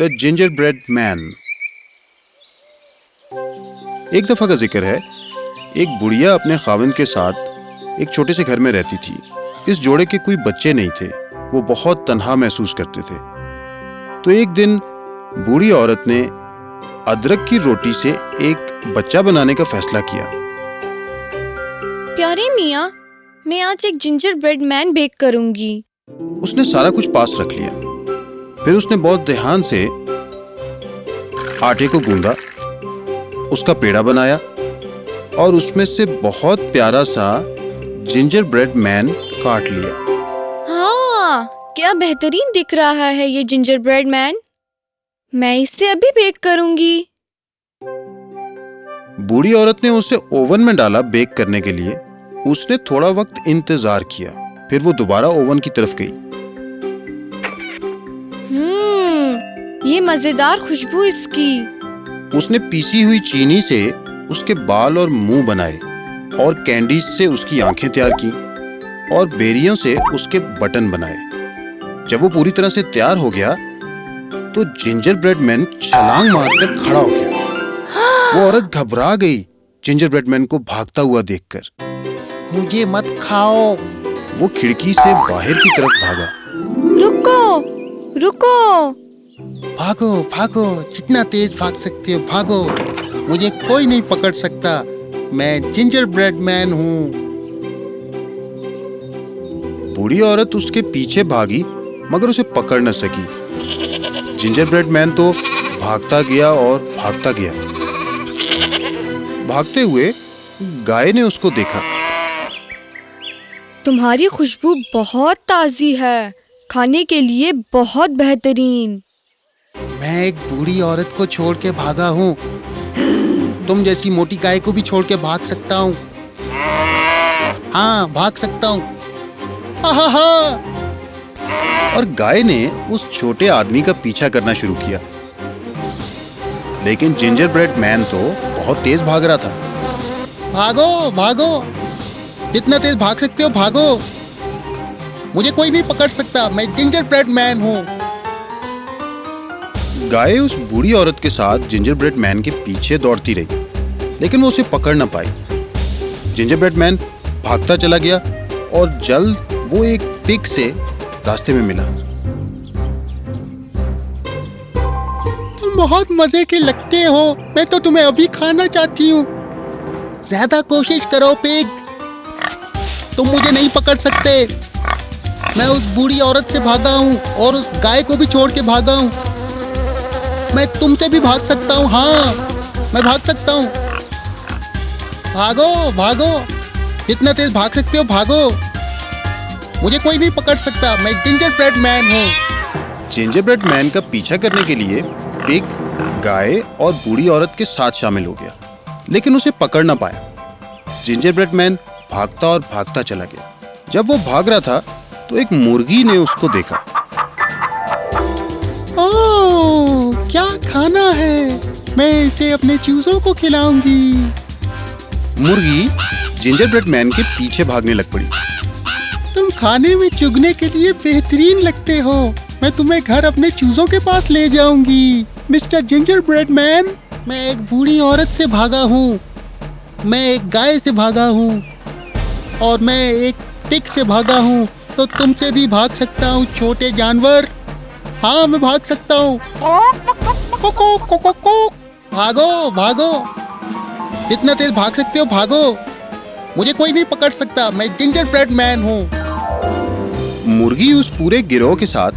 دا ginger bread مین ایک دفعہ کا ذکر ہے ایک بڑھیا اپنے خاوند کے ساتھ ایک چھوٹے سے گھر میں رہتی تھی۔ اس جوڑے کے کوئی بچے نہیں تھے وہ بہت تنہا محسوس کرتے تھے۔ تو ایک دن بوڑھی عورت نے ادرک کی روٹی سے ایک بچہ بنانے کا فیصلہ کیا۔ پیارے میاں میں آج ایک جنجر بریڈ مین بیک کروں گی۔ اس نے سارا کچھ پاس رکھ لیا۔ پھر اس نے بہت دھیان سے آٹے کو گوندا اس کا پیڑا بنایا اور اس میں سے بہت پیارا سا جنجر بریڈ مین کاٹ لیا۔ ہاں کیا بہترین دکھ رہا ہے یہ جنجر بریڈ مین؟ میں اسے ابھی بیک کروں گی۔ بوڑھی عورت نے اسے اوون میں ڈالا بیک کرنے کے لیے۔ اس نے تھوڑا وقت انتظار کیا پھر وہ دوبارہ اوون کی طرف گئی۔ یہ مزیدار خوشبو اس کی۔ اس نے پیسی ہوئی چینی سے اس کے بال اور منہ بنائے اور کینڈیز سے اس کی آنکھیں تیار کی اور بیریوں سے اس کے بٹن بنائے۔ جب وہ پوری طرح سے تیار ہو گیا تو جنجر بریڈ مین چھلانگ مار کر کھڑا ہو گیا۔ وہ عورت گھبرا گئی جنجر بریڈ مین کو بھاگتا ہوا دیکھ کر۔ مجھے مت کھاؤ۔ وہ کھڑکی سے باہر کی طرف بھاگا۔ رکو رکو۔ بھاگو بھاگو جتنا تیز بھاگ سکتے ہو بھاگو مجھے کوئی نہیں پکڑ سکتا میں جنجر بریڈ مین ہوں بوڑھی عورت اس کے پیچھے بھاگی مگر اسے پکڑ نہ سکی جنجر بریڈ مین تو بھاگتا گیا اور بھاگتا گیا بھاگتے ہوئے گائے نے اس کو دیکھا تمہاری خوشبو بہت تازی ہے کھانے کے لیے بہت بہترین میں ایک بوڑھی عورت کو چھوڑ کے بھاگا ہوں۔ تم جیسی موٹی گائے کو بھی چھوڑ کے بھاگ سکتا ہوں۔ ہاں بھاگ سکتا ہوں۔ اور گائے نے اس چھوٹے آدمی کا پیچھا کرنا شروع کیا۔ لیکن جنجر بریڈ مین تو بہت تیز بھاگ رہا تھا۔ بھاگو بھاگو۔ جتنا تیز بھاگ سکتے ہو بھاگو۔ مجھے کوئی نہیں پکڑ سکتا میں جنجر بریڈ مین ہوں۔ گائے اس بوڑھی عورت کے ساتھ جنجر بریڈ مین کے پیچھے دوڑتی رہی، لیکن وہ اسے پکڑ نہ پائی۔ جنجر بریڈ مین بھاگتا چلا گیا اور جلد وہ ایک پک سے راستے میں ملا۔ تم بہت مزے کے لگتے ہو، میں تو تمہیں ابھی کھانا چاہتی ہوں۔ زیادہ کوشش کرو پگ تم مجھے نہیں پکڑ سکتے۔ میں اس بوڑھی عورت سے بھاگا ہوں اور اس گائے کو بھی چھوڑ کے بھاگا ہوں۔ میں تم سے بھی بھاگ سکتا ہوں ہاں میں بھاگ سکتا ہوں۔ بھاگو بھاگو۔ جتنا تیز بھاگ سکتے ہو بھاگو۔ مجھے کوئی نہیں پکڑ سکتا میں جنجر بریڈ مین ہوں۔ جنجر بریڈ مین کا پیچھا کرنے کے لیے پگ گائے اور بوڑھی عورت کے ساتھ شامل ہو گیا لیکن اسے پکڑ نہ پایا۔ جنجر بریڈ مین بھاگتا اور بھاگتا چلا گیا۔ جب وہ بھاگ رہا تھا تو ایک مرغی نے اس کو دیکھا۔ کیا کھانا ہے؟ میں اسے اپنے چوزوں کو کھلاؤں گی۔ مرغی جنجر بریڈ مین کے پیچھے بھاگنے لگ پڑی۔ تم کھانے میں چگنے کے لیے بہترین لگتے ہو۔ میں تمہیں گھر اپنے چوزوں کے پاس لے جاؤں گی۔ مسٹر جنجر بریڈ مین میں ایک بوڑھی عورت سے بھاگا ہوں۔ میں ایک گائے سے بھاگا ہوں۔ اور میں ایک ٹک سے بھاگا ہوں۔ تو تم سے بھی بھاگ سکتا ہوں چھوٹے جانور۔ ہاں میں بھاگ سکتا ہوں۔ بھاگو بھاگو۔ اتنا تیز بھاگ سکتے ہو؟ بھاگو۔ مجھے کوئی نہیں پکڑ سکتا میں جنجر بریڈ مین ہوں۔ مرغی اس پورے گروہ کے ساتھ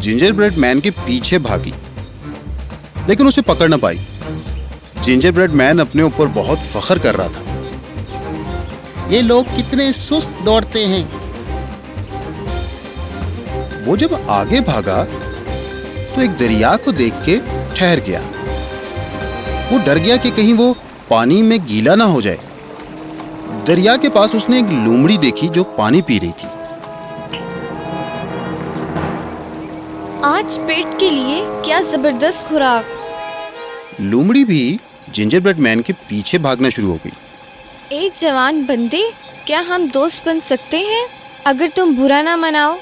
جنجر بریڈ مین کے پیچھے بھاگی لیکن اسے پکڑ نہ پائی۔ جنجر بریڈ مین اپنے اوپر بہت فخر کر رہا تھا۔ یہ لوگ کتنے سست دوڑتے ہیں۔ وہ جب آگے بھاگا تو ایک دریا کو دیکھ کے ٹھہر گیا۔ وہ ڈر گیا کہ کہیں وہ پانی میں گیلا نہ ہو جائے۔ دریا کے پاس اس نے ایک لومڑی دیکھی جو پانی پی رہی تھی۔ آج پیٹ کے لیے کیا زبردست خوراک۔ لومڑی بھی جنجر بریڈ مین کے پیچھے بھاگنا شروع ہو گئی۔ اے جوان بندے کیا ہم دوست بن سکتے ہیں؟ اگر تم برا نہ مناؤ۔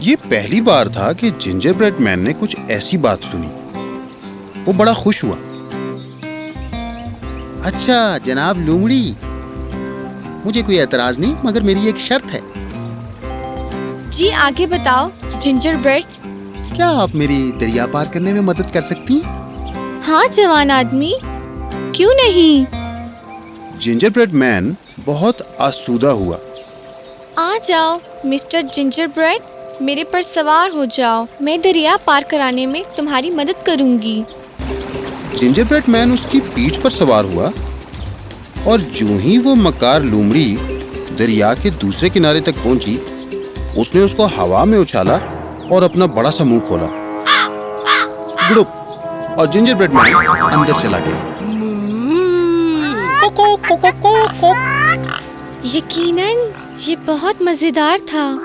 یہ پہلی بار تھا کہ جنجر بریڈ مین نے کچھ ایسی بات سنی۔ وہ بڑا خوش ہوا۔ اچھا جناب لومڑی۔ مجھے کوئی اعتراض نہیں مگر میری ایک شرط ہے۔ جی آگے بتاؤ جنجر بریڈ۔ کیا آپ میری دریا پار کرنے میں مدد کر سکتی ہیں؟ ہاں جوان آدمی۔ کیوں نہیں؟ جنجر بریڈ مین بہت آسودہ ہوا۔ آ جاؤ مسٹر جنجر بریڈ۔ میرے پر سوار ہو جاؤ۔ میں دریا پار کرانے میں تمہاری مدد کروں گی۔ جنجر بریڈ مین اس کی پیٹھ پر سوار ہوا اور جو ہی وہ مکار لومڑی دریا کے دوسرے کنارے تک پہنچی اس نے اس کو ہوا میں اچھالا اور اپنا بڑا سا منہ کھولا۔ گڑپ اور جنجر بریڈ مین اندر چلا گیا۔ یقیناً یہ بہت مزیدار تھا۔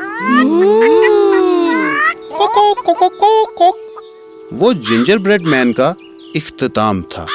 وہ جنجر بریڈ مین کا اختتام تھا۔